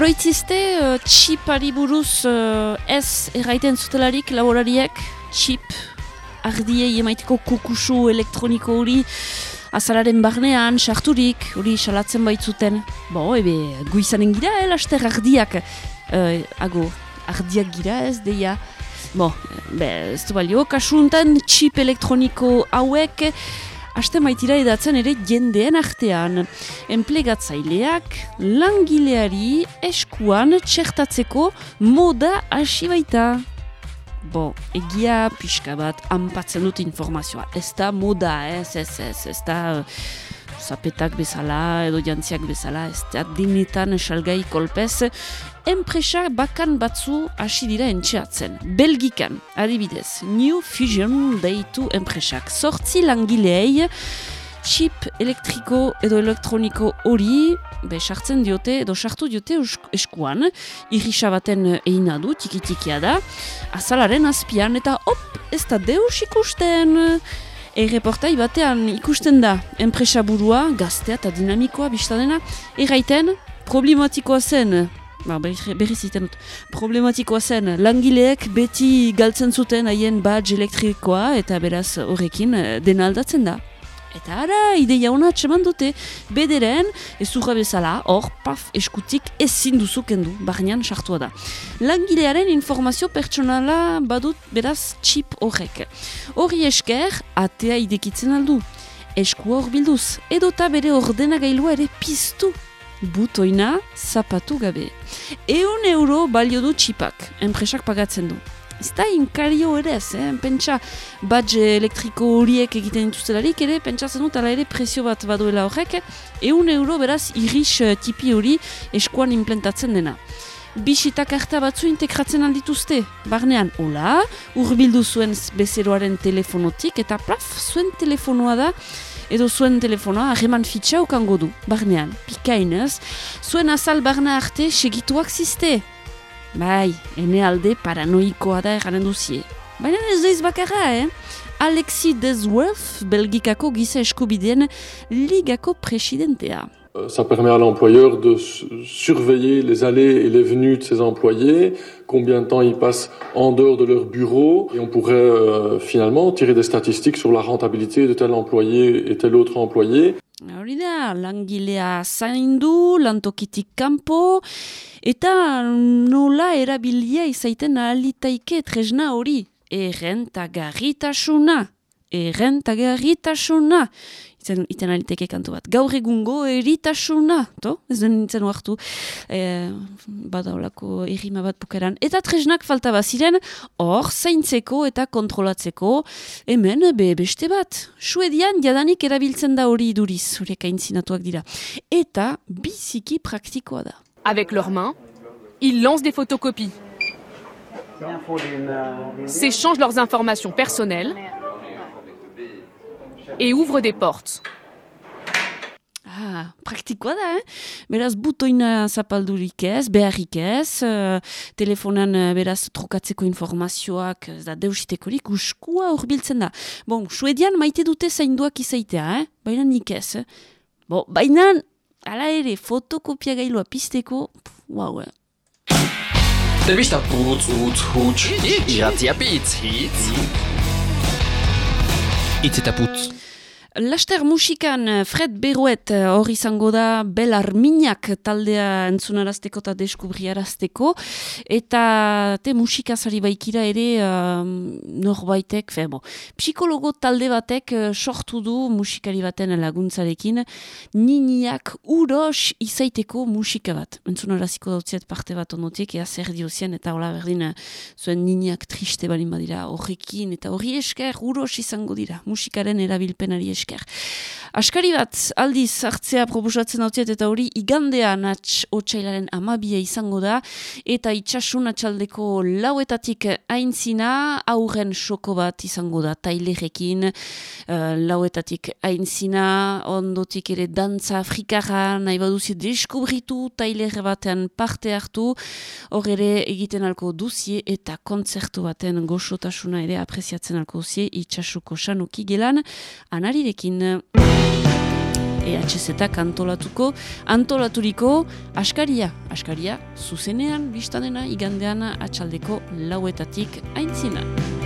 Oroitzizte, uh, txipari buruz uh, ez erraiten zutelarik laborariek, txip, ardiei emaiteko kukusu elektroniko hori, azalaren barnean, sarturik, hori salatzen baitzuten. Bo, ebe, guizanen gira, eh, laster ardiak, uh, ago, ardiak gira ez, deia. Bo, be, ez du balio, kasuntan, txip elektroniko hauek, Aste maitira edatzen ere jendeen artean. Enplegatzaileak langileari eskuan txertatzeko moda hasi baita. Bo, egia pixka bat anpatzen dut informazioa. Ez da moda, ez, ez, ez, ez da uh, zapetak bezala edo jantziak bezala, ez da dinetan esalgai kolpez enpresak bakan batzu hasi dira entxeatzen. Belgikan, adibidez, New Fusion deitu enpresak. Sortzi langileei, chip elektriko edo elektroniko hori, be sartzen diote edo sartu diote eskuan, irrisa baten egina du, tiki-tikia da, azalaren azpian, eta hop, ez da deus ikusten, E-reportai batean ikusten da. Enpresa burua, gaztea eta dinamikoa biztadena, erraiten problematikoa zen ba, berri ziten dut, problematikoa zen, langileek beti galtzen zuten haien badge elektrikoa eta beraz horrekin eh, dena aldatzen da. Eta ara, ideia hona atseman dute, bederen, ez urra bezala, hor, paf, eskutik ezin duzu kendu, barnean sartua da. Langilearen informazio pertsonala badut beraz txip horrek. Horri esker, atea idekitzen aldu. Esku hor bilduz, edota bere ordenagailua ere piztu butoina zapatu gabe. Eun euro balio du txipak, enpresak pagatzen du. Ez da inkario ere ez, eh? pentsa badge elektriko horiek egiten dituzelarik ere, pentsa zen dut ala ere prezio bat baduela horrek, eun euro beraz iris eh, tipi hori eskuan implantatzen dena. Bisitak harta batzu integratzen aldituzte, barnean, hola, urbildu zuen bezeroaren telefonotik, eta plaf, zuen telefonoa da, edo zuen telefonoa harreman fitxa okango du, barnean, pikainez, zuen azal barna arte segituak ziste. Bai, ene alde paranoikoa da duzie. Baina ez daiz bakarra, eh? Alexi Desworth, belgikako giza eskubideen ligako presidentea. Euh, ça permet à l'employeur de surveiller les allées et les venues de ses employés, combien de temps ils passent en dehors de leur bureau, et on pourrait euh, finalement tirer des statistiques sur la rentabilité de tel employé et tel autre employé. Hori da, langilea zaindu, lantokitik kanpo, eta nola erabilia izaiten alitaike tresna hori, errentagarritasuna, errentagarritasuna itzen, iten aliteke kantu bat. Gaur egungo eritasuna, to? Ez den nintzen oartu, e, badaulako errima bat bukeran. Eta tresnak falta baziren, hor, zaintzeko eta kontrolatzeko, hemen, be, beste bat. Suedian, jadanik erabiltzen da hori iduriz, horiek aintzinatuak dira. Eta, biziki praktikoa da. Avec leurs mains, ils lancent des photocopies. S'échangent leurs informations personnelles et ouvre des portes. Ah, praktikoa da, eh? Beraz, butoina zapaldurik ez, beharrik ez, uh, telefonan uh, beraz informazioak ez da deusitekorik, uskua urbiltzen da. Bon, suedian maite dute zainduak izaitea, eh? Baina nik ez, eh? Bo, baina, ala ere, fotokopia gailua eh? Putz, utz, huts, hitz, Laster musikan eh, Fred Beruet eh, hori izango da Belarminak taldea entzunarazteko eta deskubriarazteko. Eta te musikazari baikira ere uh, norbaitek, fe, bo, psikologo talde batek sortu du musikari baten laguntzarekin. Niniak uros izaiteko musika bat. Entzunaraziko dautziet parte bat onotiek ea zer diozien eta hola berdin zuen niniak triste balin badira horrekin. Eta hori esker uros izango dira musikaren erabilpenari esker esker. Askari bat aldiz hartzea proposatzen hau eta hori igandean atx otxailaren amabia izango da eta itxasun atxaldeko lauetatik aintzina aurren soko bat izango da tailerekin uh, lauetatik aintzina ondotik ere dantza afrikara nahi baduzi deskubritu tailer batean parte hartu hor ere egiten alko duzie eta kontzertu baten goxotasuna ere apreziatzen alko duzie itxasuko sanuki gelan honekin. EHZ-ak antolatuko, antolaturiko askaria, askaria zuzenean biztanena igandeana atxaldeko lauetatik aintzina.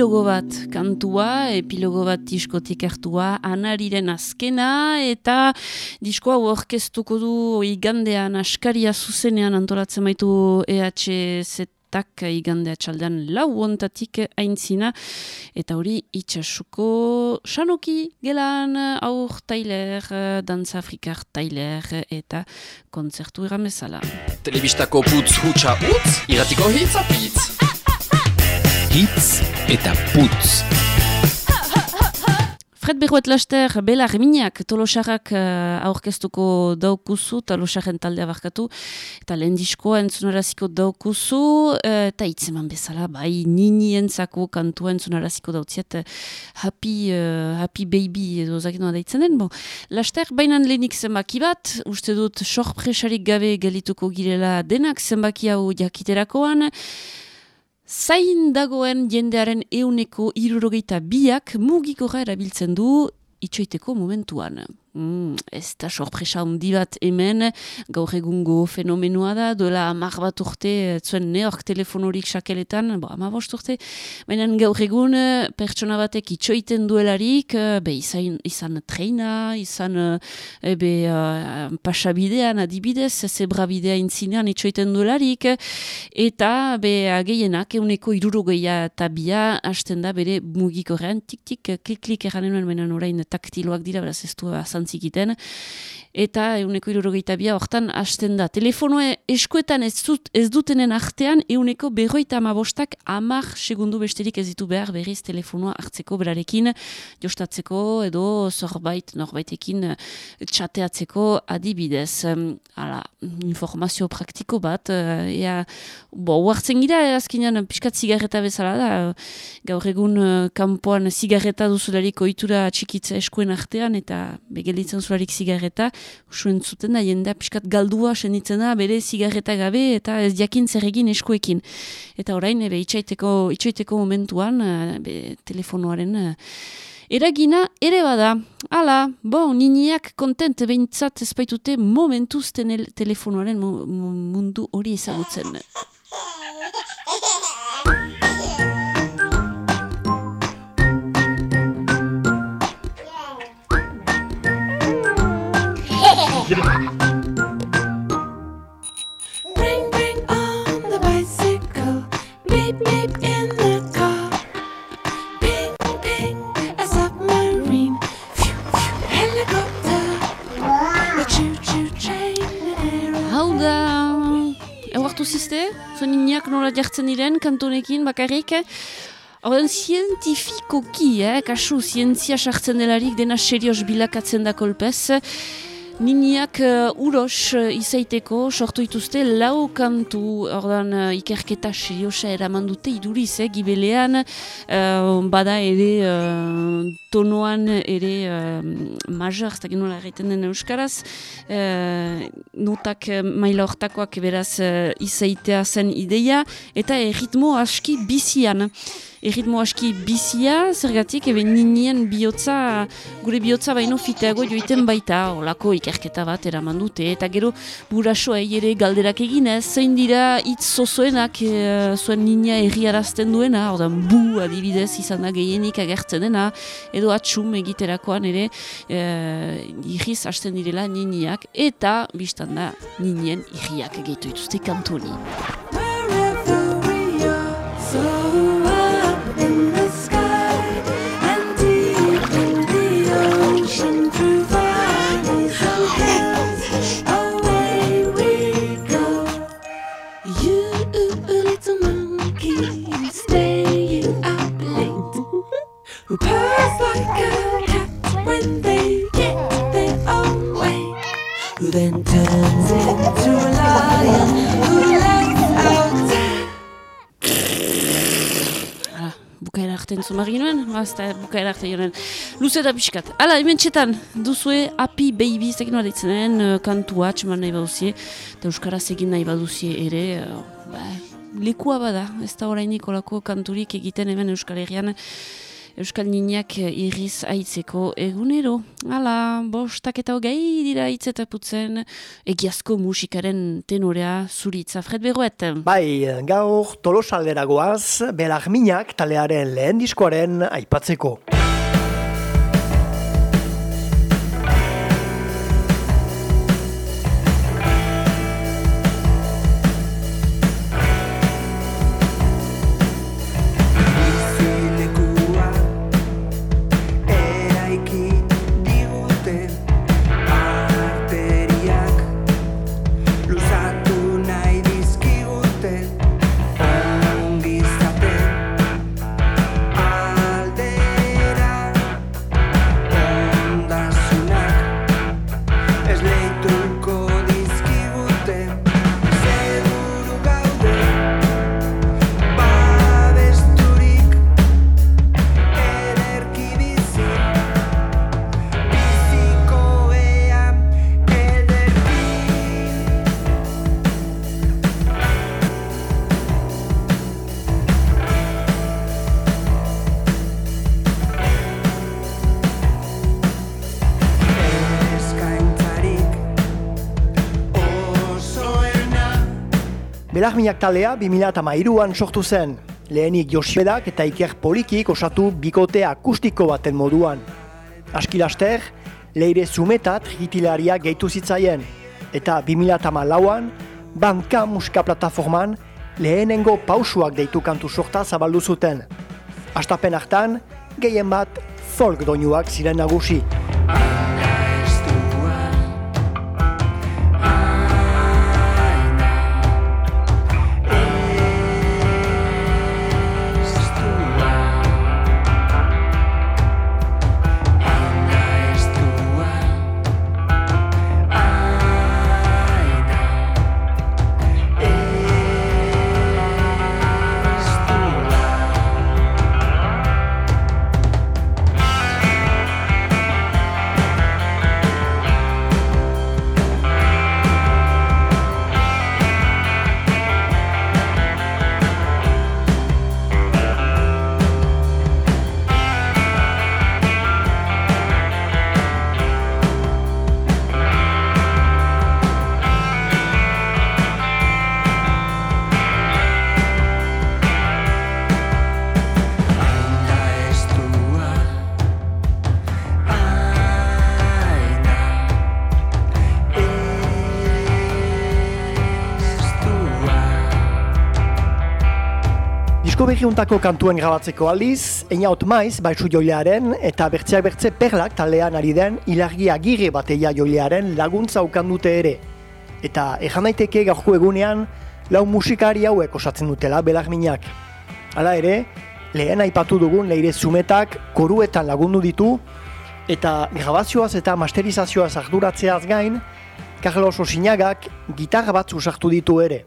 epilogo bat kantua, epilogo bat diskotik hartua, anariren azkena, eta diskoa orkestuko du igandean askaria zuzenean antolatzen baitu EHZ tak igandea txaldean lau ontatik aintzina, eta hori itxasuko sanoki gelan aur tailer, dantza afrikar tailer, eta kontzertu eramezala. Telebistako putz hutsa utz, iratiko hitz. Hitz eta putz. Fred Berroet Laster, Bela Reminak, Tolosarrak uh, aurkeztuko daukuzu, Tolosarren taldea barkatu, eta lehen diskoa entzunaraziko daukuzu, uh, eta hitzeman bezala, bai, nini entzako kantua entzunaraziko dautziet, uh, happy, uh, happy baby edo zakinoa daitzen den, bon. Laster, bainan lehenik zenbaki bat, uste dut sorpresarik gabe gelituko girela denak zenbaki hau jakiterakoan, Zain dagoen jendearen euneko irurogeita biak mugikora erabiltzen du itxoiteko momentuan. Mm, ez da sorpresa handi bat hemen, gaur egungo fenomenoa da, duela amar bat urte, zuen neork telefonorik sakeletan, bo, ama bost urte, baina gaur egun pertsona batek itxoiten duelarik, be, izan, izan treina, izan ebe, uh, pasabidean adibidez, zebra bidea intzinean itxoiten duelarik, eta be, geienak, euneko irurogeia eta bia, hasten da bere mugikorrean, tik-tik, klik-klik eranen baina orain taktiloak dira, beraz ez du zantzikiten, eta euneko irurogeita bia hortan hasten da. Telefonoa eskuetan ez, zut, ez dutenen artean, euneko berroita amabostak amar segundu besterik ez ditu behar berriz telefonoa hartzeko berarekin, jostatzeko edo zorbait norbaitekin txateatzeko adibidez. Hala, informazio praktiko bat, ea, bo, huartzen gira, azkenean piskat zigarreta bezala da, gaur egun kanpoan zigarreta duzularik ohitura txikitza eskuen artean, eta begelitzen zularik zigarreta, usuen zuten da, jendea piskat galdua senitzen da, bere zigarreta gabe, eta ez jakin zer egin eskuekin. Eta orain, ebe, itxaiteko, itxaiteko momentuan, be, telefonoaren, Eragina ere bada, hala, bo, niniak kontent behintzat ezpaitute momentuz tenel, telefonoaren mundu hori ezagutzen. Bring, bring on the bicycle. Beep, beep in the car. Ping, ping, a submarine. Phew, phew, helicopter. A choo choo train. Hau da, eguartu zizte, zuen niniak nola jartzen diren, kantonekin, bakarrik. Horren, zientifikoki, eh, kasu, zientzia sartzen delarik dena serios bilakatzen da kolpez. Niniak uh, uros uh, izaiteko sortu ituzte lau kantu. Ordan uh, ikerketa seriosa eraman dute iduriz, eh, gibelean. Uh, bada ere uh, tonoan ere uh, major, ez nola egiten den euskaraz, uh, notak maila hortakoak beraz uh, izaitea zen ideia, eta erritmo aski bizian. Erritmo aski bizia, zergatik, ebe ninien bihotza, gure bihotza baino fiteago joiten baita, olako ikerketa bat eraman dute, eta gero burasoa ere galderak eginez, zein dira hitz zozoenak e, zuen ninia erriarazten duena, ordan bu adibidez izan da gehienik agertzen dena, edo atxum egiterakoan ere e, irriz hasten direla niniak, eta biztan da ninien irriak gehitu dituzte kantoni. When they get their own way, who then turns into a lion who lets out. Hala, bukaera arte entzun barri nuen, bazta bukaera arte joren. Luze da pixkat. Hala, hemen txetan, duzue Happy Baby, zekin nola ditzen den, uh, kantua txeman nahi baduzie, eta Euskaraz egin nahi baduzie ere, uh, ba, lekua bada, ez da orainik olako kanturik egiten hemen Euskal Herrian, Euskal Niniak irriz aitzeko egunero. Hala, bostak eta hogei dira hitzetaputzen egiazko musikaren tenorea zuritza. Fred Berroet. Bai, gaur tolosaldera goaz, belarminak talearen lehen diskoaren aipatzeko. Belarminak talea 2008an sortu zen. Lehenik Josiedak eta Iker Polikik osatu bikote akustiko baten moduan. Askilaster, leire zumetat gitilaria gehitu zitzaien. Eta 2008an, banka musika plataforman lehenengo pausuak deitu kantu sorta zabaldu zuten. Astapen hartan, gehien bat folk doinuak ziren nagusi. Berriuntako kantuen grabatzeko aldiz, einaut maiz baitzu joilearen eta bertzeak bertze perlak taldean ari den ilargi agirre bateia joilearen laguntza ukan dute ere. Eta ejan daiteke gaurko egunean lau musikari hauek osatzen dutela belarminak. Hala ere, lehen aipatu dugun leire zumetak koruetan lagundu ditu eta grabazioaz eta masterizazioaz arduratzeaz gain, Carlos Osinagak gitarra batzu sartu ditu ere.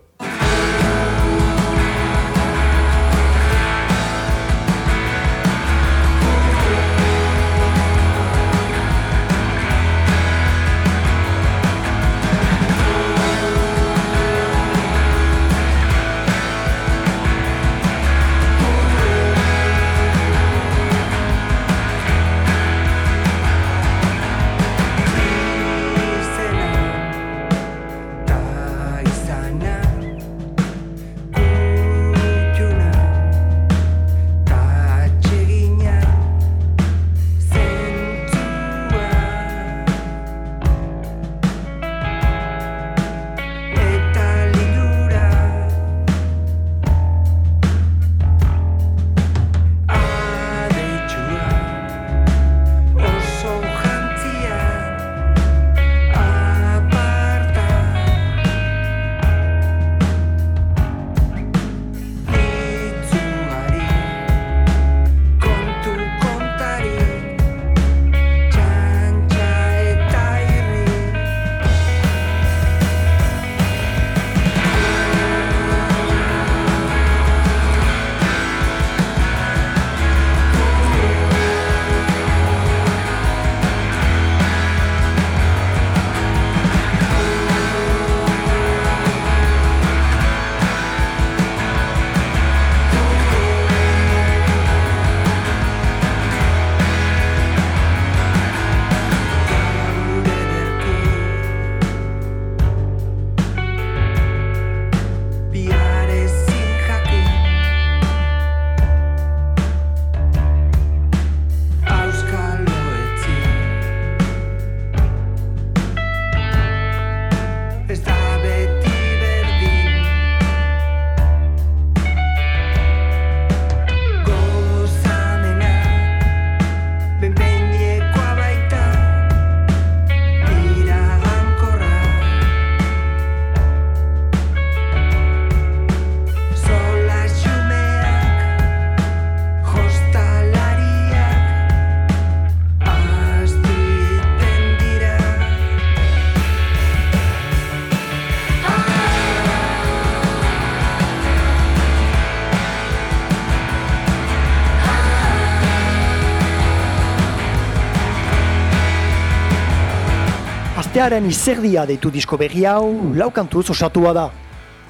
Astearen izerdia deitu disko berri hau, lau kantuz osatua da.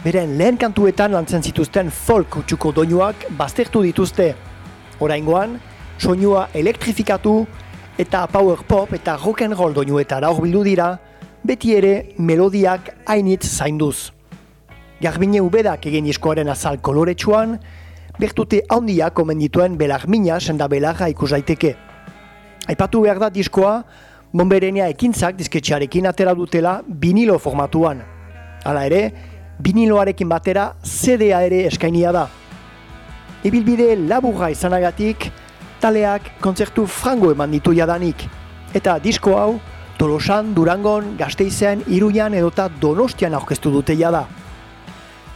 Beren lehen kantuetan lantzen zituzten folk utxuko doinuak baztertu dituzte. Oraingoan, soinua elektrifikatu eta power pop eta rock and roll doinuetara horbildu dira, beti ere melodiak hainitz zainduz. Garbine ubedak egin diskoaren azal koloretsuan, bertute handiak omen dituen belar mina senda belarra ikus daiteke. Aipatu behar da diskoa, Monberenia ekintzak disketxearekin atera dutela vinilo formatuan. Hala ere, viniloarekin batera CD-a ere eskainia da. Ibilbide laburra izanagatik, taleak kontzertu frango eman ditu jadanik. Eta disko hau, Tolosan, Durangon, Gasteizen, Iruian edota Donostian aurkeztu dute jada.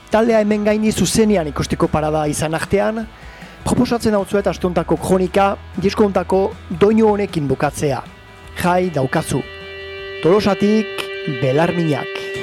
Taldea hemen gaini zuzenean ikusteko parada izan artean, proposatzen hau zuet astuntako kronika diskontako doinu honekin bukatzea. Jai daukazu. Tolosatik, belarminak.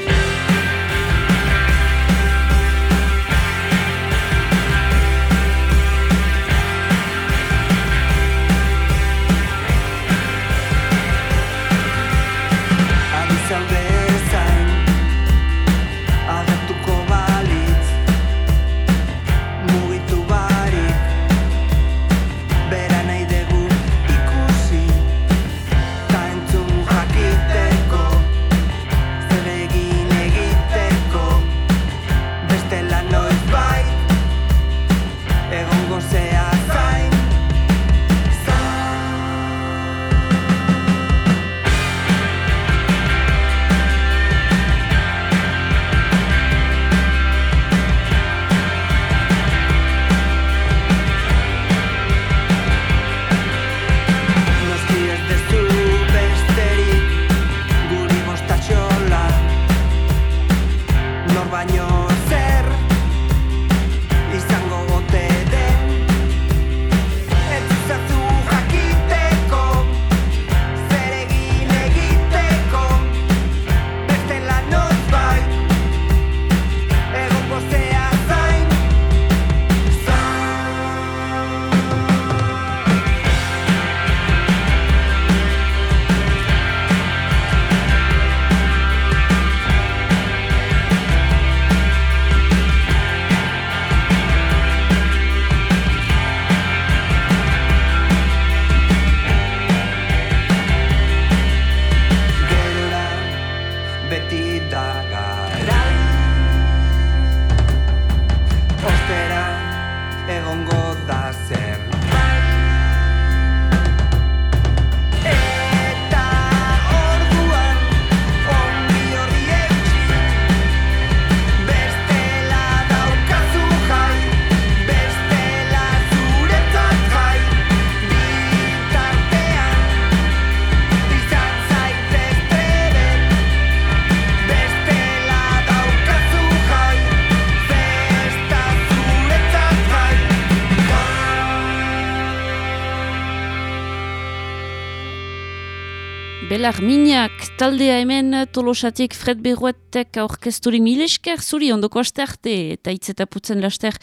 Belar minak taldea hemen tolosatik Fred Berruetek aurkezturi. Milesker zuri ondoko aste arte eta hitz eta putzen laster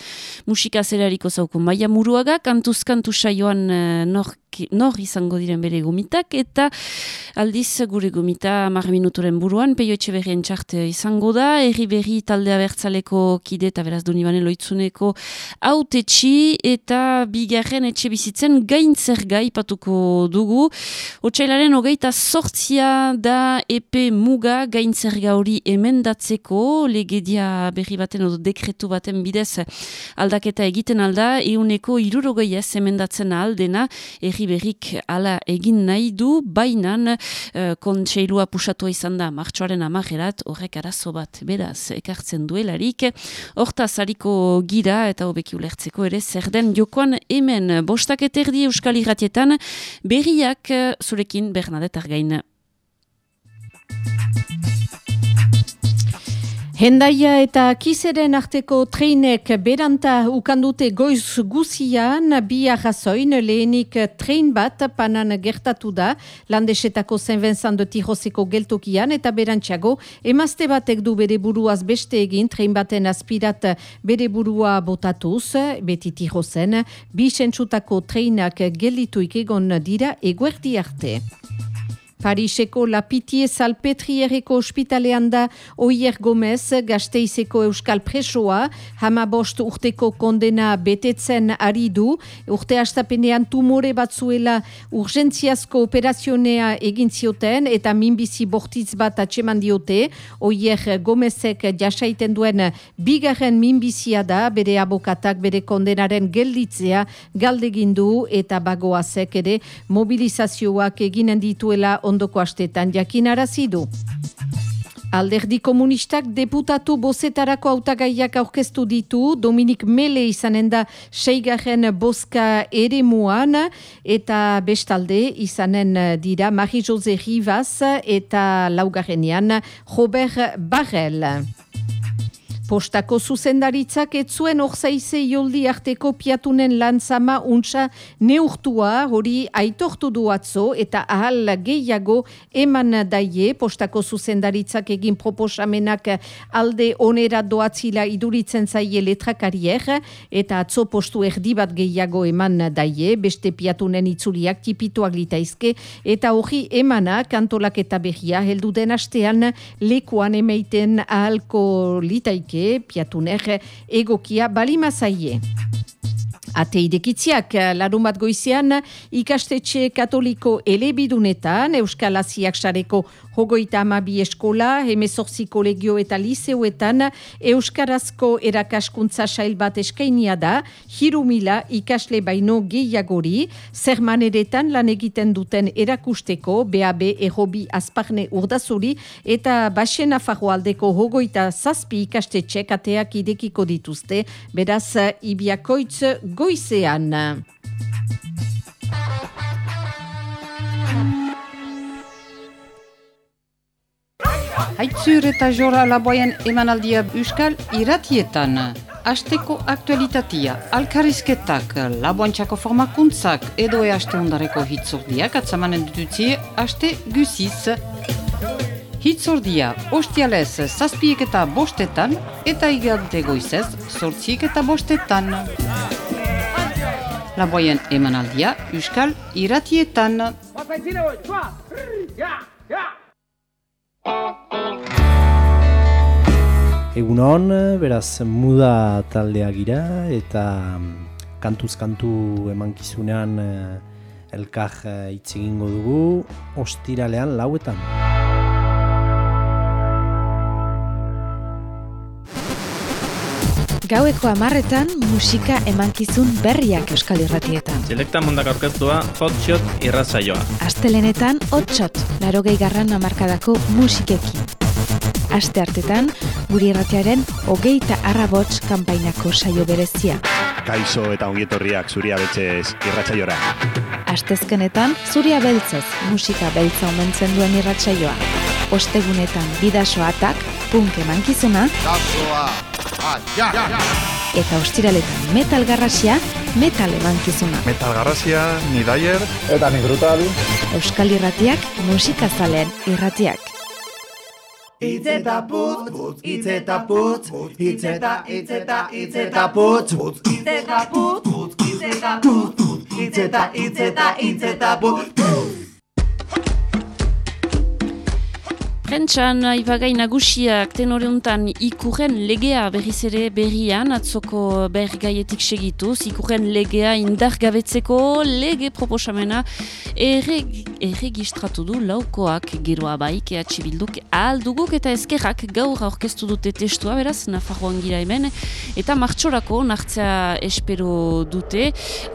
musika zerariko zauko. Maia muruaga kantuz kantu saioan eh, nor, nor izango diren bere gomitak? Eta aldiz gure gomita mar minuturen buruan peio etxe berrien txarte izango da. Erri berri taldea bertzaleko kide eta beraz doni bane loitzuneko autetxi eta bigarren etxe bizitzen gaintzer gai patuko dugu. Otsailaren hogeita sortzia da epe muga gaintzerga hori emendatzeko. Legedia berri baten edo dekretu baten bidez aldaketa egiten alda euneko irurogei ez emendatzen aldena erri berrik ala egin nahi du bainan uh, kontseilua pusatua izan da martxoaren amagerat horrek arazo bat beraz ekartzen duelarik hortaz hariko gira eta hobeki ulertzeko ere zer den jokoan hemen bostak eterdi euskal irratietan berriak eh, zurekin Bernadette Argain. Hendaia eta kizeren arteko treinek beranta ukandute goiz guzian bi arrazoin lehenik trein bat panan gertatu da landesetako Vincent de Tiroseko geltokian eta berantxago emazte batek du bere buruaz beste egin trein baten aspirat bere burua botatuz beti Tirosen bi sentsutako treinak gelituik egon dira eguerdi arte. Pariseko Lapitie Salpetrierreko ospitalean da Oier Gomez gazteizeko euskal presoa, hama bost urteko kondena betetzen ari du, urte astapenean tumore batzuela urgentziazko operazionea egin zioten eta minbizi bortitz bat atseman diote, Oier Gomezek jasaiten duen bigarren minbizia da, bere abokatak bere kondenaren gelditzea galdegin du eta bagoazek ere mobilizazioak eginen dituela ondoko astetan jakinarazi du. Alderdi komunistak deputatu bozetarako hautagaiak aurkeztu ditu, Dominik Mele izanen da seigarren boska ere muan, eta bestalde izanen dira Marie-José Rivas eta laugarrenean Robert Barrel. Postako zuzendaritzak ez zuen orzaize joldi arteko piatunen lantzama untsa neurtua hori aitortu du atzo eta ahal gehiago eman daie. Postako zuzendaritzak egin proposamenak alde onera doatzila iduritzen zaie letrakarier eta atzo postu erdi bat gehiago eman daie. Beste piatunen itzuliak tipituak litaizke eta hori emana kantolak eta behia heldu den astean lekuan emeiten ahalko litaike piatuner egokia balima zaie. Ate idekitziak, larun bat goizean, ikastetxe katoliko elebidunetan, Euskal Aziak sareko hogoita amabi eskola, hemezorzi kolegio eta liseuetan, Euskarazko erakaskuntza sail bat eskainia da, hiru mila ikasle baino gehiagori, zermaneretan lan egiten duten erakusteko, BAB errobi azparne urdazuri, eta Baxen Afarroaldeko hogoita zazpi ikastetxe kateak idekiko dituzte, beraz, ibiakoitz goizean. Haitzur eta jora laboien emanaldia euskal iratietan. Asteko aktualitatia, alkarizketak, laboantxako formakuntzak edo e aste ondareko hitzordiak atzamanen ditutzie aste gusiz. Hitzordia, ostialez zazpiek eta bostetan eta igante goizez sortziek eta bostetan. Laboien emanaldia euskal iratietan. Egunon, beraz muda taldea gira eta mm, kantuz kantu emankizunean eh, elkar eh, hitz egingo dugu ostiralean lauetan. Gaueko amarretan musika emankizun berriak euskal irratietan. Selekta mundak aurkeztua hotshot irratsaioa. Astelenetan hotshot, larogei garran amarkadako musikekin. Aste hartetan, guri irratiaren hogeita arrabots kanpainako saio berezia. Kaixo eta ongietorriak zuria betxez irratsaiora. Astezkenetan, zuria beltzez musika beltza omentzen duen irratsaioa. Ostegunetan bidaso atak, punk emankizuna, eta ostiraletan metal garrasia, metal emankizuna. Metal Garrasia, ni Dyer eta ni Brutal. Euskal irratiak, musikazalean irratiak. Itz eta putz, itz eta putz, itz eta, itz eta, itz eta putz, itz eta putz, itz eta putz, itz eta, itz eta, itz eta putz. Prentxan, ibagai nagusiak tenore untan ikurren legea berriz ere berrian, atzoko bergaietik segituz, ikurren legea indargabetzeko lege proposamena erreg, erregistratu du laukoak geroa baik EH Bilduk alduguk eta eskerrak gaur aurkeztu dute testua, beraz, Nafarroan gira hemen, eta martxorako nartzea espero dute,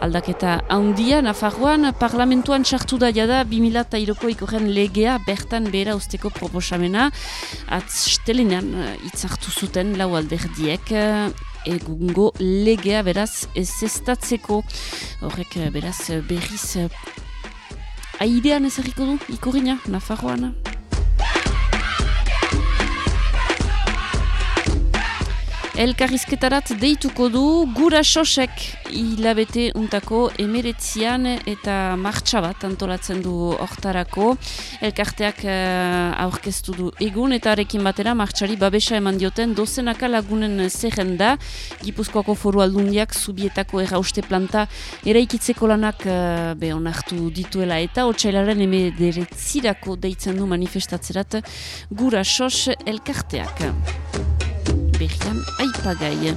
aldaketa handia, Nafarroan parlamentuan sartu da jada 2002ko ikurren legea bertan bera usteko proposamena atztelenean itzartu zuten lau alderdiek eh, egungo legea beraz ez estatzeko horrek eh, beraz berriz eh, aidean ezarriko du ikurina Nafarroan elkarrizketarat deituko du gura sosek hilabete untako emeretzian eta martxa bat antolatzen du hortarako. Elkarteak uh, aurkeztu du egun eta arekin batera martxari babesa eman dioten dozenaka lagunen zerrenda Gipuzkoako foru aldundiak zubietako errauste planta eraikitzeko lanak uh, be onartu dituela eta otxailaren emederetzirako deitzen du manifestatzerat gura sos elkarteak berrian aipagai.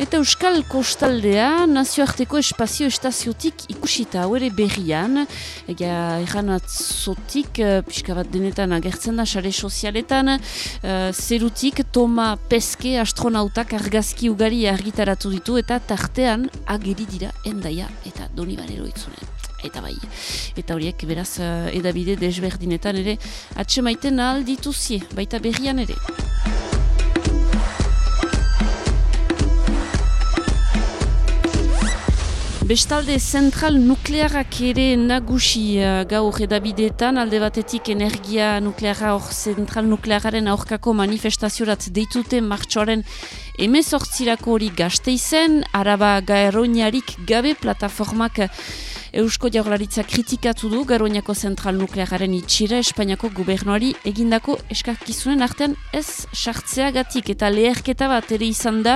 Eta Euskal Kostaldea nazioarteko espazio estaziotik ikusita hau ere berrian, ega erran atzotik, uh, bat denetan agertzen da, sare sozialetan, uh, zerutik Toma Peske astronautak argazki ugari argitaratu ditu eta tartean ageri dira endaia eta doni barero itzunen. Eta bai, eta horiek beraz uh, edabide desberdinetan ere atxemaiten ahal dituzie, baita berrian ere. Bestalde zentral nuklearak ere nagusi uh, gaur edabideetan, alde batetik energia nukleara hor zentral nukleararen aurkako manifestaziorat deitute martxoaren emezortzirako hori gazte izen, araba gaeroniarik gabe plataformak Eusko Jaurlaritza kritikatu du Garoñako zentral nukleararen itxira Espainiako gobernuari egindako eskakizunen artean ez sartzeagatik eta leherketa bat ere izan da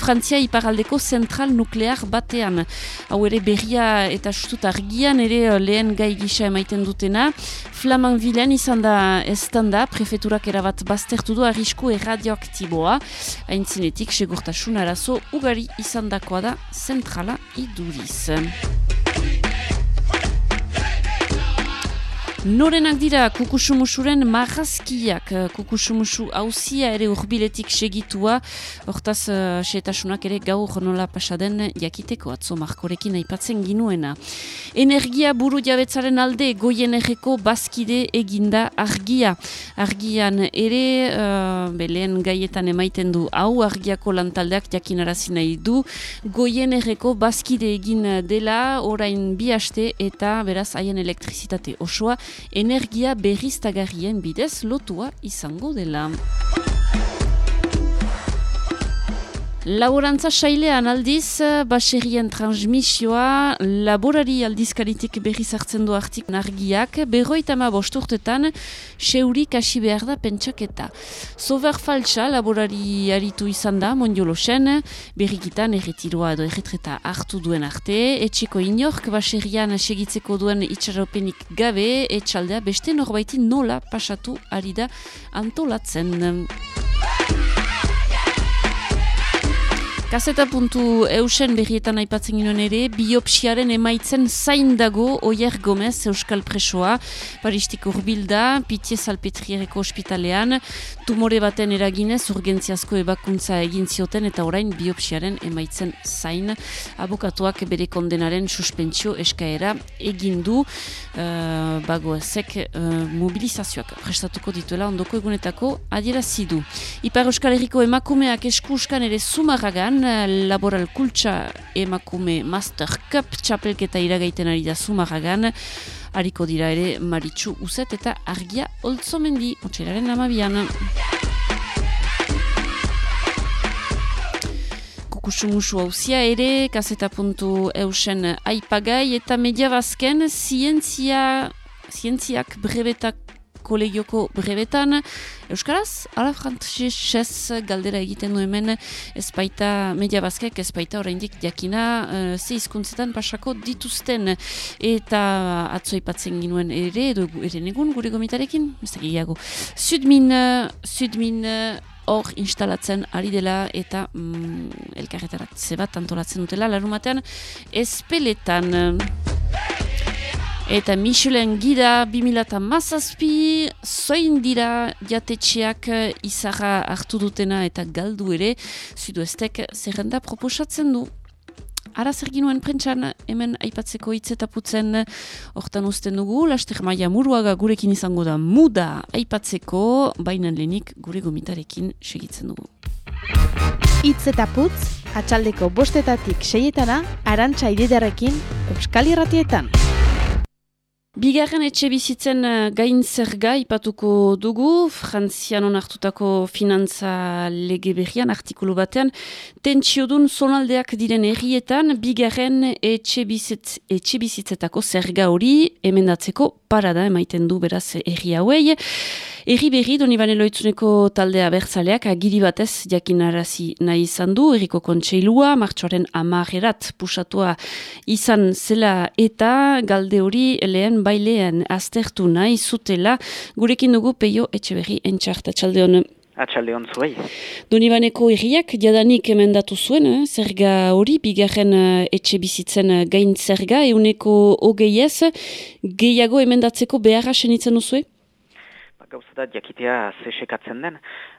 Frantzia iparaldeko zentral nuklear batean. Hau ere berria eta sustut argian ere lehen gai gisa emaiten dutena. Flaman bilen izan da ez da prefeturak erabat baztertu du arrisku erradioaktiboa. Haintzinetik segurtasun arazo ugari izan dakoa da zentrala iduriz. Norenak dira kukusumusuren marrazkiak, kukusumusu hauzia ere urbiletik segitua, hortaz uh, setasunak ere gaur nola pasaden jakiteko atzo markorekin aipatzen ginuena. Energia buru jabetzaren alde goien erreko bazkide eginda argia. Argian ere, uh, beleen gaietan emaiten du hau, argiako lantaldeak jakinarazi nahi du, goien erreko bazkide egin dela, orain bi haste eta beraz haien elektrizitate osoa, energia berriztagarrien bidez lotua izango dela. Laborantza sailean aldiz, baserien transmisioa, laborari aldizkaritik berri zartzen du artik nargiak, berroita ma bosturtetan, seuri kasi behar da pentsaketa. Sover faltsa, laborari aritu izan da, mondiolo berrikitan erretiroa edo erretreta hartu duen arte, etxeko inork baserian segitzeko duen itxaropenik gabe, etxaldea beste norbaiti nola pasatu ari da antolatzen. Kaseta puntu eusen berrietan aipatzen ginoen ere, biopsiaren emaitzen zain dago Oier Gomez Euskal Presoa, Paristik urbilda, Pitie Salpetriereko ospitalean, tumore baten eraginez urgentziazko ebakuntza egin zioten eta orain biopsiaren emaitzen zain. Abokatuak bere kondenaren suspentsio eskaera egin du uh, bago ezek uh, mobilizazioak prestatuko dituela ondoko egunetako adierazidu. Ipar Euskal Herriko emakumeak eskuskan ere sumarragan, laboral kultsa emakume Master Cup txapelketa iragaiten ari da sumarragan, hariko dira ere Maritxu Uzet eta Argia Oltzomendi, otxeraren amabian. Kukusumusu hauzia ere, kaseta puntu eusen aipagai eta media bazken, zientzia, zientziak brebetak kolegioko brebetan. Euskaraz, ala frantzesez galdera egiten du hemen ezpaita media bazkek, ezpaita oraindik jakina uh, ze hizkuntzetan pasako dituzten eta atzo ipatzen ginuen ere, edo ere negun gure gomitarekin, ez da gehiago. Sudmin, Sudmin hor instalatzen ari dela eta mm, elkarretarat zebat antolatzen dutela, larumatean ezpeletan. Eta Michelin gida 2000 mazazpi, zoin dira jatetxeak izara hartu dutena eta galdu ere, zuduestek zerrenda proposatzen du. Ara zer ginuen prentxan, hemen aipatzeko hitz putzen, hortan usten dugu, laster maia muruaga gurekin izango da muda aipatzeko, bainan lehenik gure gomitarekin segitzen dugu. Itz eta putz, atxaldeko bostetatik seietana, arantxa ididarekin, Euskal Irratietan. Bigarren etxe bizitzen eh, gain zerga ipatuko dugu, frantzian onartutako finantza lege berrian artikulu batean, tentsiodun zonaldeak diren errietan, bigarren etxe, bizitz, etxe bizitzetako zerga hori emendatzeko parada emaiten du beraz erri hauei. Erri berri Donibane Loitzuneko taldea bertzaleak agiri batez jakinarazi nahi izan du, erriko kontseilua, martxoaren amarerat pusatua izan zela eta galde hori lehen bailean aztertu nahi zutela, gurekin dugu peio etxe berri entxarta txalde. Atxalde hon zuei. Donibaneko erriak jadanik emendatu zuen, eh? zerga hori, bigarren eh, etxe bizitzen eh, gain zerga, euneko hogei ez, gehiago emendatzeko beharra senitzen duzue? Gauza da jakitea ze sekatzen den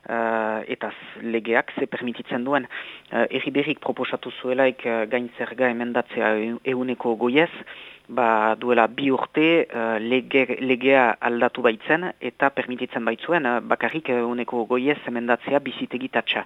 uh, eta legeak ze permititzen duen. Uh, Erri berrik proposatu zuelaik uh, gain zerga emendatzea euneko goiez, ba, duela bi urte uh, lege, legea aldatu baitzen eta permititzen baitzuen uh, bakarrik euneko goiez emendatzea bizitegitatxa.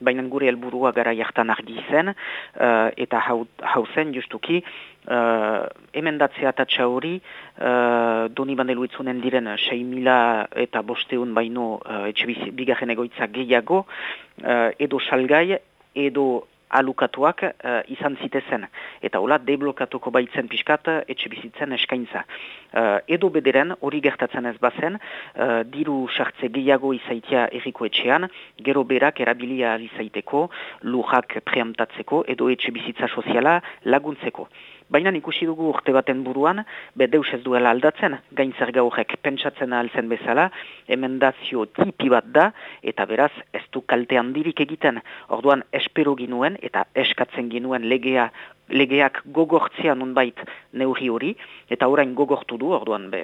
Baina gure helburua gara jartan argi zen uh, eta hau, hau zen justuki uh, emendatzea tatxa hori uh, doni bandeluitzunen diren 6.000 eta bosteun baino uh, etxe bigarren egoitza gehiago uh, edo salgai edo alukatuak uh, izan zitezen. Eta hola, deblokatuko baitzen pixkat etxe bizitzen eskaintza. Uh, edo bederen, hori gertatzen ez bazen, uh, diru sartze gehiago izaitia erriko etxean, gero berak erabilia izaiteko, lujak preamtatzeko, edo etxe bizitza soziala laguntzeko. Baina ikusi dugu urte baten buruan, be deus ez duela aldatzen, gain zer gaurrek pentsatzen altzen bezala, emendazio tipi bat da, eta beraz ez du kalte handirik egiten. Orduan espero ginuen eta eskatzen ginuen legea legeak gogortzea nunbait neurri hori, eta orain gogortu du, orduan be,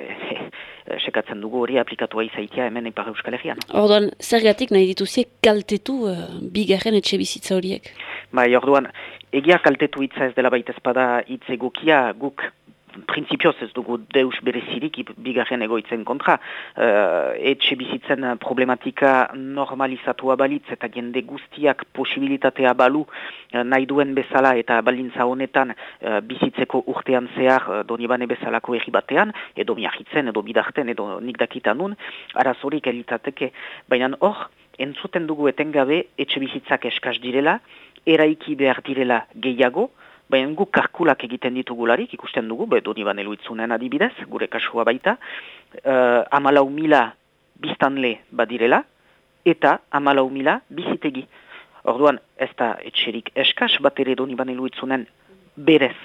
sekatzen dugu hori aplikatu izaitia hemen Ipar Euskal Herrian. Orduan, zergatik nahi dituzie kaltetu uh, bigarren etxe bizitza horiek? Bai, orduan, egia kaltetu hitza ez dela baita ezpada hitz egokia guk prinsipioz ez dugu deus berezirik bigarren egoitzen kontra. Uh, etxe bizitzen problematika normalizatua balitz eta jende guztiak posibilitatea balu uh, nahi duen bezala eta balintza honetan uh, bizitzeko urtean zehar uh, donibane bezalako erri batean, edo miahitzen, edo bidarten, edo nik dakitan nun, arazorik elitateke. Baina hor, entzuten dugu etengabe etxe bizitzak eskaz direla, eraiki behar direla gehiago, baina guk karkulak egiten ditugularik, ikusten dugu, be doni ban eluitzunen adibidez, gure kasua baita, uh, amalau mila biztanle badirela, eta amalau mila bizitegi. Orduan, ez da etxerik eskas, bat ere doni ban eluitzunen berez.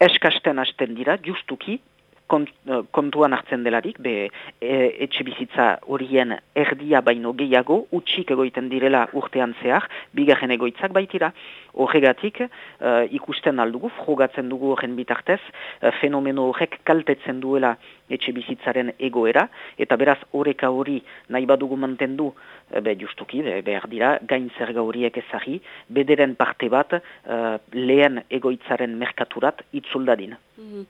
Eskasten hasten dira, justuki, kont, uh, kontuan hartzen delarik, be e, etxe bizitza horien erdia baino gehiago, utxik egoiten direla urtean zehar, bigarren egoitzak baitira. Horregatik, uh, ikusten aldugu, frogatzen dugu horren bitartez, uh, fenomeno horrek kaltetzen duela etxe bizitzaren egoera, eta beraz horreka hori nahi badugu mantendu, uh, be justuki, be, behar dira, gain zerga horiek ezari, bederen parte bat uh, lehen egoitzaren merkaturat itzuldadin. -hmm.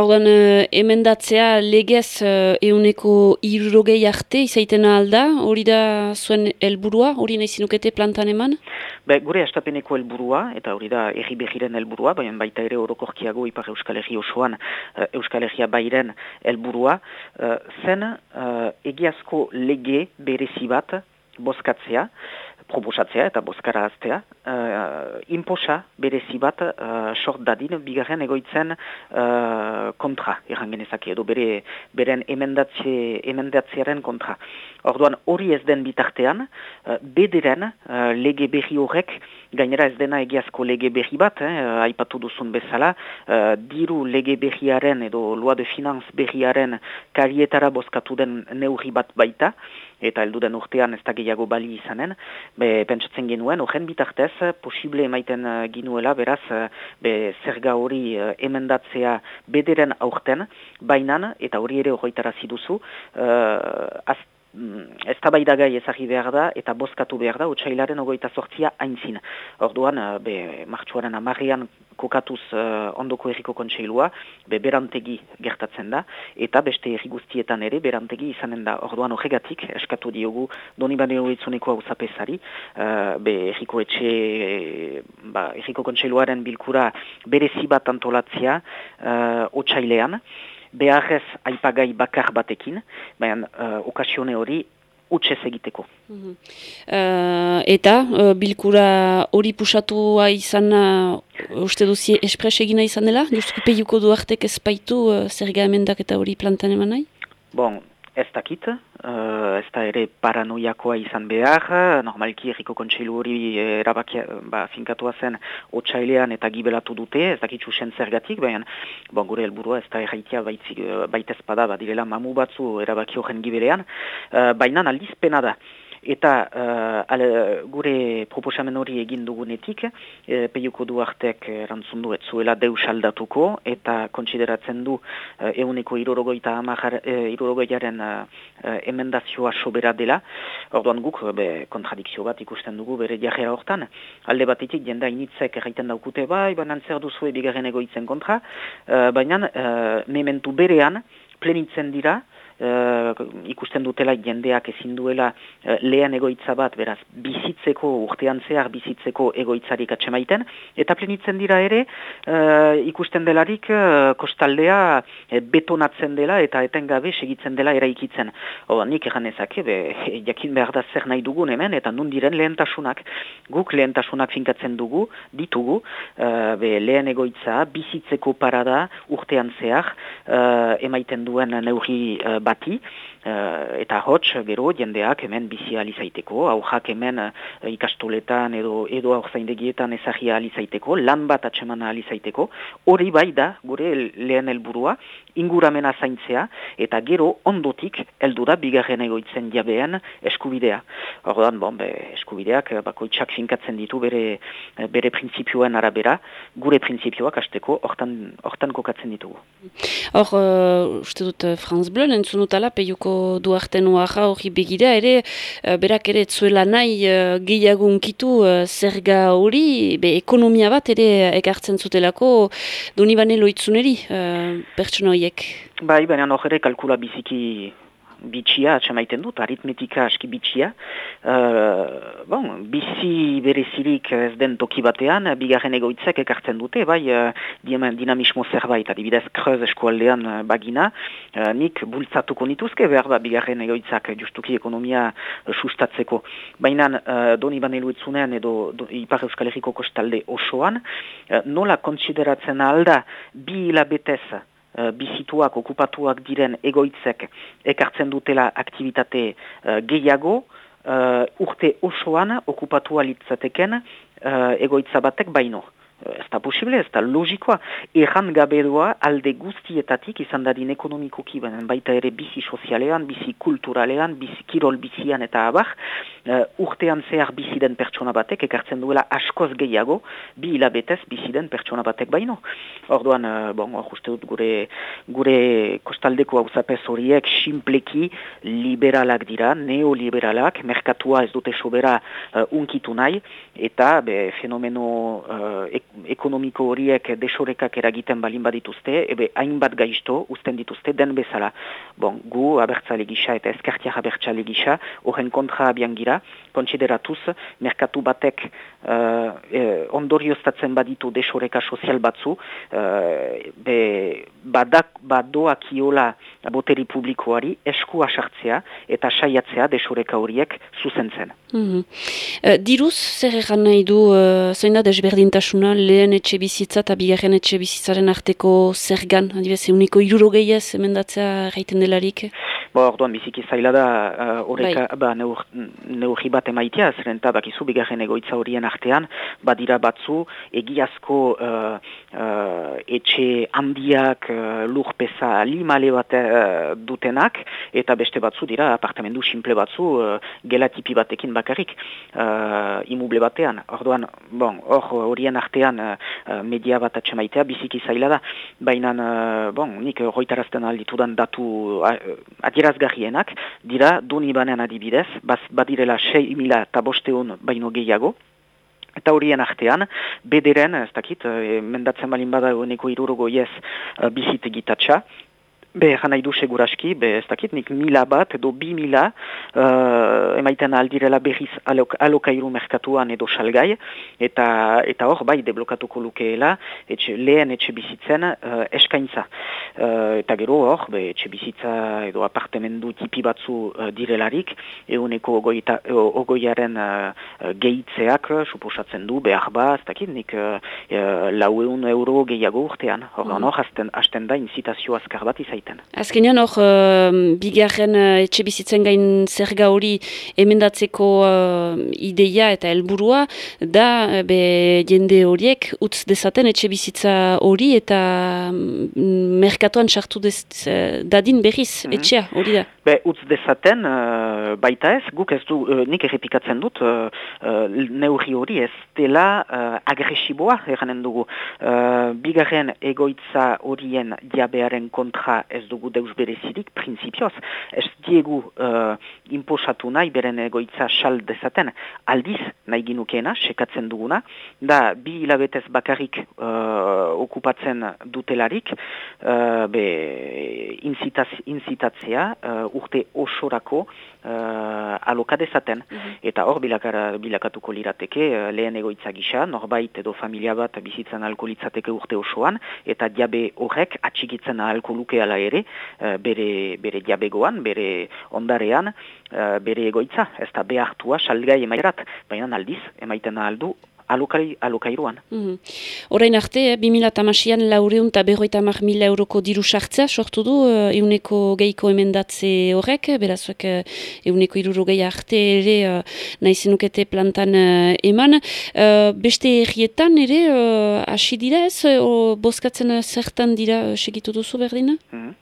Ordan, emendatzea legez uh, euneko irrogei arte izaiten alda, hori da zuen helburua, hori nahi zinukete plantan eman? Be, gure astapeneko helburua, eta hori da erri behiren helburua, baina baita ere orokorkiago ipar Euskal Herri osoan uh, Euskal Herria bairen helburua, uh, zen uh, egiazko lege berezi bat bozkatzea, proposatzea eta bozkara aztea, uh, inposa berezi bat uh, sort dadin bigarren egoitzen uh, kontra, erran genezake, edo bere, beren emendatzearen kontra. Orduan hori ez den bitartean, uh, bederen uh, lege berri horrek, gainera ez dena egiazko lege berri bat, eh, aipatu duzun bezala, uh, diru lege berriaren edo loa de finanz berriaren karietara bozkatu den neurri bat baita, eta elduden urtean ez da bali izanen, be, pentsatzen genuen, horren bitartez, posible emaiten uh, ginuela, beraz, uh, be, zerga hori uh, emendatzea bederen aurten, bainan, eta hori ere horretara ziduzu, uh, ez tabaidagai ezagri behar da eta bozkatu behar da, utxailaren ogoita sortzia haintzin. Orduan, eh, be, martxuaren amarrian kokatuz uh, ondoko erriko kontseilua, be, berantegi gertatzen da, eta beste erri guztietan ere berantegi izanen da. Orduan, horregatik, eskatu diogu, doni bane horitzuneko hau zapesari, uh, be, erriko etxe, ba, erriko kontseiluaren bilkura berezi bat antolatzia uh, otxailean, beharrez aipagai bakar batekin, baina uh, okasione hori utxez egiteko. Uh, eta uh, bilkura hori pusatua izan uh, uste duzi espres egina izan dela? Justuko peiuko duartek ezpaitu uh, zerga emendak eta hori plantan eman nahi? Bon, ez dakit, uh, ez da ere paranoiakoa izan behar, normalki erriko kontseilu hori erabakia ba, finkatua zen otxailean eta gibelatu dute, ez dakit susen zergatik, baina bon, gure helburua ez da erraitia baitezpada, badirela mamu batzu erabaki horren gibelean, uh, baina aldizpena da eta uh, ale, gure proposamen hori egin dugunetik, e, peiuko du artek erantzun du etzuela deus aldatuko, eta kontsideratzen du uh, euneko irorogoita amajar, irorogoiaren uh, emendazioa sobera dela, orduan guk be, kontradikzio bat ikusten dugu bere jarrera hortan, alde batetik jenda initzek erraiten daukute bai, baina zer duzu ebigarren egoitzen kontra, uh, baina uh, mementu berean, plenitzen dira, uh, ikusten dutela jendeak ezin duela uh, lehen egoitza bat, beraz, bizitzeko, urtean zehar bizitzeko egoitzarik atxemaiten, eta plenitzen dira ere, uh, ikusten delarik uh, kostaldea betonatzen dela eta etengabe segitzen dela eraikitzen. Oda, nik egan ezake, be, jakin behar da zer nahi dugun hemen, eta nun diren lehentasunak. Guk lehentasunak finkatzen dugu, ditugu, be, lehen egoitza, bizitzeko parada, urtean zehar, emaiten duen neurri uh, bati, uh, eta hots, gero, jendeak hemen bizi alizaiteko, aujak hemen uh, ikastoletan edo edo aurzaindegietan ezagia alizaiteko, lan bat atseman alizaiteko, hori bai da, gure lehen helburua, inguramena zaintzea, eta gero ondotik heldu da bigarren egoitzen jabean eskubidea. Ordan, bon, be, eskubideak bakoitzak finkatzen ditu bere, bere printzipioen arabera, gure printzipioak hasteko hortan, hortan kokatzen ditugu. Hor, uh, uste dut, Franz Bleu, entzun dutala, peiuko duarte nuaja hori begira, ere, berak ere zuela nahi uh, gehiago unkitu uh, zerga hori, be, ekonomia bat ere ekartzen zutelako doni bane loitzuneri, uh, pertsona horiek. Bai, baina hor ere kalkula biziki bitxia, atxamaiten dut, aritmetika aski bitxia. Uh, bon, bizi berezirik ez den toki batean, bigarren egoitzak ekartzen dute, bai, uh, dinamismo zerbait, adibidez, kreuz eskualdean uh, bagina, uh, nik bultzatuko nituzke, behar da, bigarren egoitzak justuki ekonomia uh, sustatzeko. Baina, uh, doni baneluetzunean edo do, Ipar Euskal Herriko kostalde osoan, uh, nola kontsideratzen alda bi hilabetez bizituak, okupatuak diren egoitzek ekartzen dutela aktivitate uh, gehiago, uh, urte osoan okupatua litzateken egoitza batek baino ez da posible, ez da logikoa, erran gabedoa alde guztietatik izan dadin ekonomikoki, baita ere bizi sozialean, bizi kulturalean, bizi kirol bizian eta abar, uh, urtean zehar bizi den pertsona batek, ekartzen duela askoz gehiago, bi hilabetez bizi den pertsona batek baino. Orduan, uh, bon, uste dut gure, gure kostaldeko hau horiek, simpleki liberalak dira, neoliberalak, merkatua ez dute sobera uh, unkitu nahi, eta be, fenomeno uh, ekonomiko horiek desorekak eragiten balin badituzte, ebe hainbat gaizto uzten dituzte den bezala. Bon, gu abertzale gisa eta ezkertiak abertzale gisa, horren kontra abian gira, kontsideratuz, merkatu batek uh, eh, ondorioztatzen baditu desoreka sozial batzu, uh, be, badak, badoak iola boteri publikoari esku asartzea eta saiatzea desoreka horiek zuzentzen. Mm -hmm. uh, diruz, zer egan nahi du, uh, zein da desberdintasuna lehen etxe bizitza eta bigarren etxe bizitzaren arteko zergan, adibes, euniko irurogei ez emendatzea gaiten delarik? Bo, orduan biziki zaila da horreka, uh, ba, neur, neurri bat emaitia, zeren eta bakizu bigarren egoitza horien artean, badira batzu egiazko uh, uh, etxe handiak uh, lurpeza limale bat uh, dutenak, eta beste batzu dira apartamendu simple batzu uh, gelatipi batekin bakarrik uh, imuble batean. Orduan, bon, hor horien artean uh, media bat atxemaitea biziki zaila da, baina uh, bon, nik roitarazten alditudan datu uh, adierazgarrienak, dira duni banean adibidez, baz, badirela 6 mila eta bosteun baino gehiago, Eta horien artean, bederen, ez dakit, mendatzen balin bada honeko irurogo ez bizit egitatxa, Be, nahi du seguraski, be, ez dakit, nik mila bat edo bi mila uh, emaiten aldirela berriz alok, alokairu merkatuan edo salgai, eta eta hor, bai, deblokatuko lukeela, etxe, lehen etxe bizitzen uh, eskaintza. uh, eta gero hor, be, etxe bizitza edo apartemendu tipi batzu uh, direlarik, eguneko ogoita, ogoiaren uh, gehitzeak, suposatzen du, behar ba, ez dakit, nik uh, lau euro gehiago urtean, hor, mm -hmm. hor, hasten, da, incitazio azkar bat izaiten. Azkenean hor, uh, bigarren uh, etxe bizitzen gain zerga hori emendatzeko uh, ideia eta helburua da be, jende horiek utz dezaten etxe bizitza hori eta mm, merkatuan sartu dez, dadin berriz mm -hmm. etxea hori da. Be, utz dezaten uh, baita ez, guk ez du, uh, nik errepikatzen dut, uh, uh, neurri hori ez dela agresiboa eranen dugu. Bigarren egoitza horien diabearen kontra ez dugu deus berezirik, prinsipioz, ez diegu uh, imposatu nahi beren egoitza sal dezaten, aldiz nahi ginukeena, sekatzen duguna, da bi hilabetez bakarrik uh, okupatzen dutelarik, uh, be, incitaz, incitatzea uh, urte osorako uh, alokadezaten. Mm Eta hor bilakatuko lirateke lehen egoitza gisa, norbait edo familia bat bizitzen alkoholitzateke urte osoan, eta diabe horrek atxikitzen alkoholuke ala ere, uh, bere, bere diabegoan, bere ondarean, uh, bere egoitza, ez da behartua salgai emairat, baina aldiz, emaiten aldu, alokai, alokairuan. Mm -hmm. Orain arte, eh, 2008an laureun eta berroita mar mila euroko diru sartzea sortu du uh, euneko geiko emendatze horrek, berazuek uh, euneko iruro gehi arte ere uh, nahi zenukete plantan uh, eman. Uh, beste errietan ere, hasi uh, dira ez, uh, boskatzen zertan dira uh, segitu duzu berdina? Mm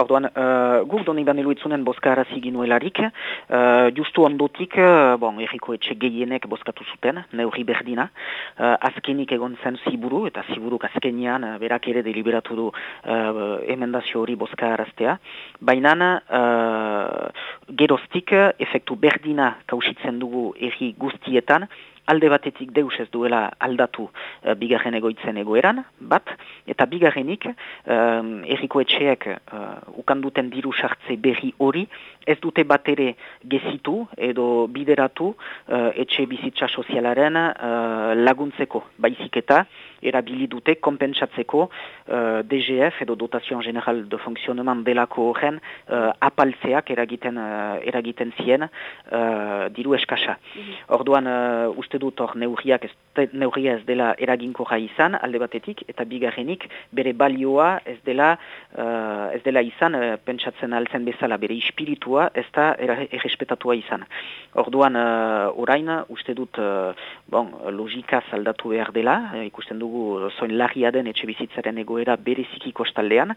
Orduan, uh, guk doni banelu itzunen boska arazi ginuelarik, uh, justu ondotik, uh, bon, erriko etxe gehienek boskatu zuten, neurri berdina, uh, azkenik egon zen ziburu, eta ziburuk azkenian uh, berak ere deliberatu du uh, emendazio hori boska araztea, baina uh, geroztik, efektu berdina kausitzen dugu erri guztietan, alde batetik deus ez duela aldatu uh, bigarren egoitzen egoeran, bat, eta bigarrenik um, erriko etxeak uh, ukanduten diru sartze berri hori, ez dute bat ere gezitu edo bideratu uh, etxe bizitza sozialaren uh, laguntzeko baizik eta erabili dute konpentsatzeko uh, DGF edo dotazioan general de fonksioneman delako horren uh, apaltzeak eragiten, uh, eragiten zien uh, diru eskasa. Mhm. Orduan uh, uste dut hor neurriak ez, neurria ez dela eraginko izan alde batetik eta bigarrenik bere balioa ez dela, uh, ez dela izan uh, pentsatzen altzen bezala bere ispiritua ez da errespetatua izan. Orduan uh, orain uste dut uh, bon, logika zaldatu behar dela, ikusten dugu zoin lagia den etxe bizitzaren egoera bereziki kostaldean,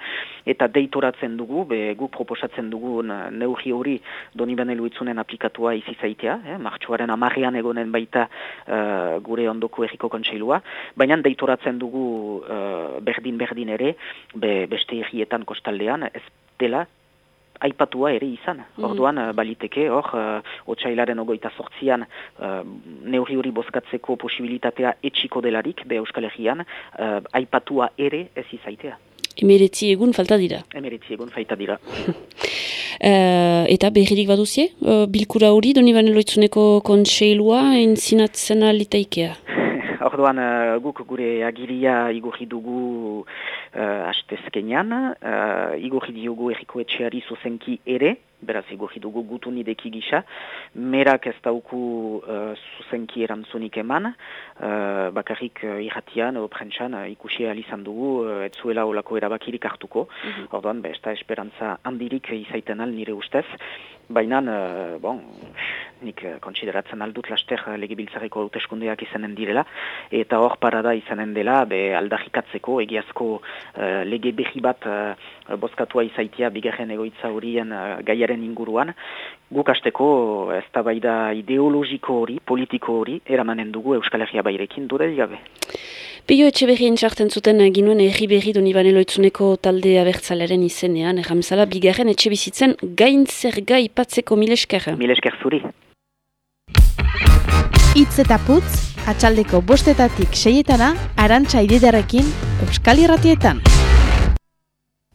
eta deitoratzen dugu, be, guk proposatzen dugu neurri hori doni benelu itzunen aplikatua izizaitea, eh, martxuaren amarrean egonen baita uh, gure ondoko erriko kontseilua, baina deitoratzen dugu berdin-berdin ere, be, beste errietan kostaldean, ez dela aipatua ere izan. Mm Orduan, uh, baliteke, hor, uh, otxailaren ogoita sortzian, uh, neurri hori bozkatzeko posibilitatea etxiko delarik, be Euskal Herrian, uh, aipatua ere ez izaitea. Emeretzi egun falta dira. Emeretzi egun falta dira. uh, eta berririk baduzie, uh, bilkura hori, doni baneloitzuneko kontseilua, entzinatzen alitaikea? Orduan, uh, guk gure agiria igurri dugu uh, astezkenean, uh, igurri diogu erriko etxeari zuzenki ere, beraz igurri dugu gutu nideki gisa, merak ez dauku uh, zuzenki erantzunik eman, uh, bakarrik uh, irratian, prentsan, uh, ikusi alizan dugu, uh, ez zuela olako erabakirik hartuko, mm -hmm. orduan, be, esperantza handirik izaiten al nire ustez, baina, uh, bon, nik uh, konsideratzen aldut laster uh, legibiltzareko hauteskundeak izanen direla, eta hor parada izanen dela, be aldarrikatzeko, egiazko uh, lege behi bat uh, bozkatua izaitia bigarren egoitza horien uh, gaiaren inguruan, guk asteko ez da ideologiko hori, politiko hori, eramanen dugu Euskal Herria bairekin dure digabe. Pio etxe berrien txarten zuten ginuen erri berri doni baneloitzuneko talde abertzalaren izenean, erramzala bigarren etxe bizitzen gain zer gai patzeko milesker. Milesker zuri. Itz eta putz, atxaldeko bostetatik seietana, arantxa ididarekin, Euskal Irratietan.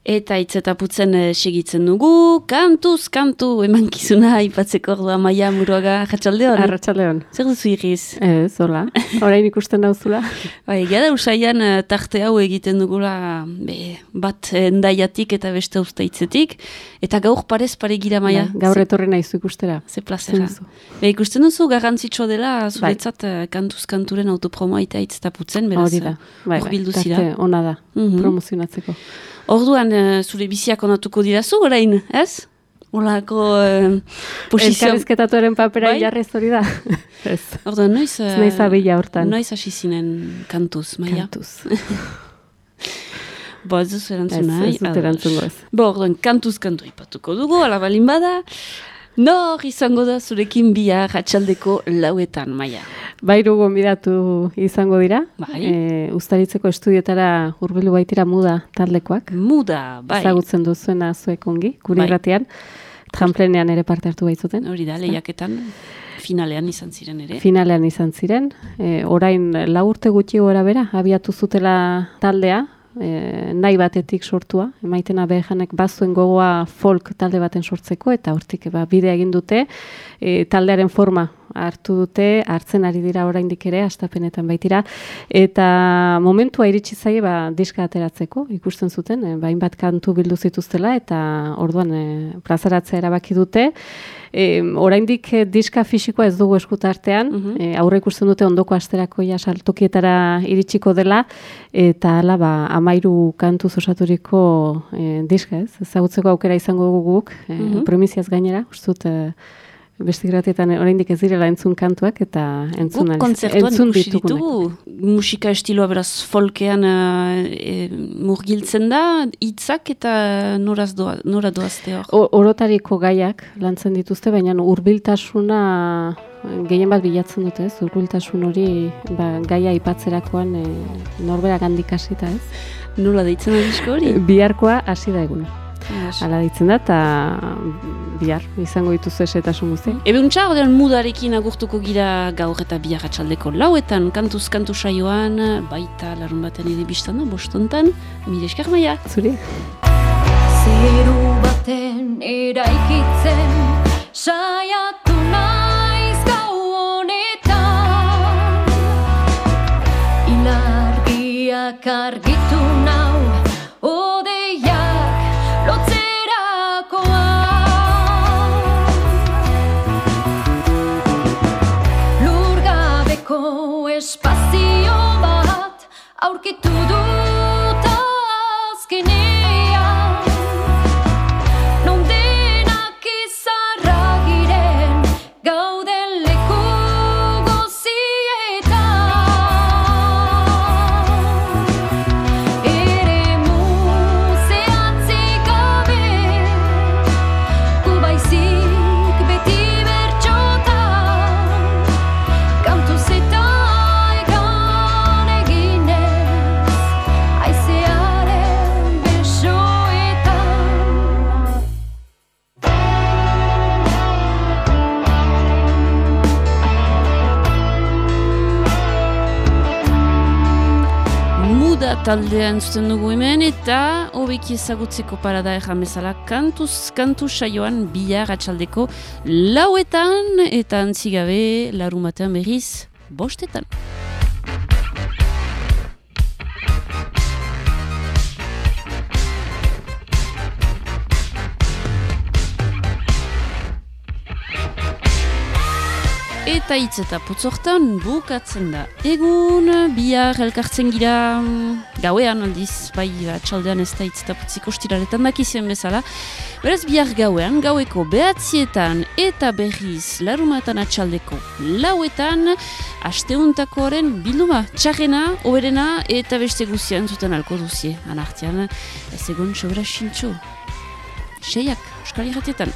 Eta hitz eta putzen eh, segitzen dugu, kantuz, kantu, emankizuna, ipatzeko ordua maia muruaga, jatxaldeon? Arratxaldeon. Zer duzu iriz? Ez, hola. Orain ikusten dauzula. Bai, gara usaian eh, tarte hau egiten dugula be, bat endaiatik eta beste usteitzetik, eta gaur parez pare gira maia. Bai, gaur etorri naizu ikustera. Ze plazera. Be, ikusten duzu garrantzitsua dela zuretzat bai. kantuz kanturen autopromoa eta hitz eta putzen, beraz. Hori da, bai, bai, tarte ona da, mm -hmm. promozionatzeko. Orduan, uh, zure biziak onatuko dirazu, orain, ez? Olako uh, posizio... Elkarrizketatuaren papera bai? jarrez hori da. ez. Orduan, noiz... Uh, noiz abila hortan. Noiz hasi zinen kantuz, maia? Kantuz. Bo, ez duzu erantzuna. Ez, ez dut erantzungo ez. Bo, orduan, kantuz kantu ipatuko dugu, alabalin bada. Nor izango da zurekin bihar atxaldeko lauetan, maia? Bairu gonbidatu izango dira. Bai. E, ustaritzeko estudietara urbilu baitira muda taldekoak. Muda, bai. Zagutzen duzuena zuek ongi, guri bai. tramplenean ere parte hartu baitzuten. Hori da, lehiaketan finalean izan ziren ere. Finalean izan ziren. E, orain laurte gutxi gora bera, abiatu zutela taldea, e, nahi batetik sortua, emaitena behanek bazuen gogoa folk talde baten sortzeko, eta hortik ba, bidea egin dute, e, taldearen forma hartu dute, hartzen ari dira oraindik ere, astapenetan baitira, eta momentua iritsi zaie ba, diska ateratzeko, ikusten zuten, e, ba, bat kantu bildu zituztela, eta orduan e, plazaratzea erabaki dute, E, oraindik e, diska fisikoa ez dugu eskutartean, mm -hmm. aurre ikusten dute ondoko asterako ja saltokietara iritsiko dela, eta hala ba, amairu kantu osaturiko e, diska ez, ezagutzeko aukera izango dugu guk, e, mm -hmm. gainera, ustut, e, beste gratietan oraindik ez direla entzun kantuak eta entzun entzun ditugu. Musika estiloa beraz folkean e, murgiltzen da hitzak eta noraz doa nora doazte hor? Orotariko gaiak lantzen dituzte baina hurbiltasuna gehien bat bilatzen dute ez? Hurbiltasun hori ba, gaia ipatzerakoan e, norbera gandik hasita ez? Nola deitzen da disko hori? Biharkoa hasi da eguna Hala ditzen da, eta bihar, izango dituzu esetasun guzti. Ebe untxa, ordean mudarekin agurtuko gira gaur eta bihar atxaldeko lauetan, kantuz kantu saioan, baita larun baten ere biztan da, bostontan, mire esker maia. Zuri. Zeru baten eraikitzen, saiatu naiz gau honetan, ilargiak argitu aurkitu Muda taldean zuten dugu hemen eta hobeki ezagutzeko parada erran bezala kantuz, kantu saioan bihar atxaldeko lauetan eta antzigabe larun batean berriz bostetan. Eta hitz eta putzortan bukatzen da. Egun, bihar elkartzen gira gauean aldiz, bai atxaldean ez da hitz eta putzik ostiraretan dakizien bezala. Beraz bihar gauean, gaueko behatzietan eta berriz larumatan atxaldeko lauetan, asteuntakoaren bilduma txarrena, oberena eta beste guzian zuten alko duzie. Anartian, ez egon sobera sintxo. Seiak, Euskal Irratietan.